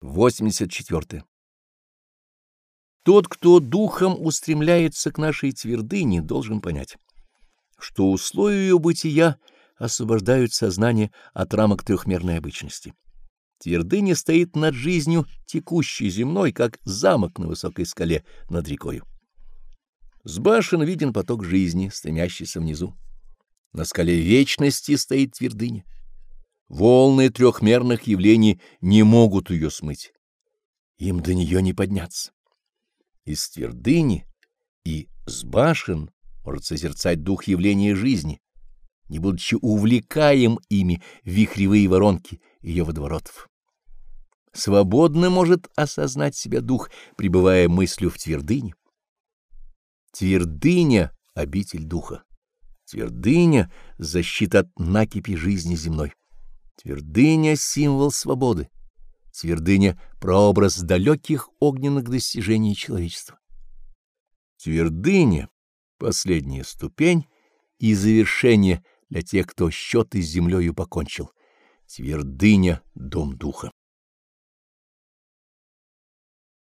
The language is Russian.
84. Тот, кто духом устремляется к нашей твердыне, должен понять, что условия ее бытия освобождают сознание от рамок трехмерной обычности. Твердыня стоит над жизнью текущей земной, как замок на высокой скале над рекою. С башен виден поток жизни, стремящийся внизу. На скале вечности стоит твердыня. Волны трехмерных явлений не могут ее смыть. Им до нее не подняться. Из твердыни и с башен может созерцать дух явления жизни, не будучи увлекаем ими вихревые воронки ее водоворотов. Свободно может осознать себя дух, пребывая мыслью в твердыне. Твердыня — обитель духа. Твердыня — защита от накипи жизни земной. Твердыня — символ свободы. Твердыня — прообраз далеких огненных достижений человечества. Твердыня — последняя ступень и завершение для тех, кто счеты с землею покончил. Твердыня — дом духа.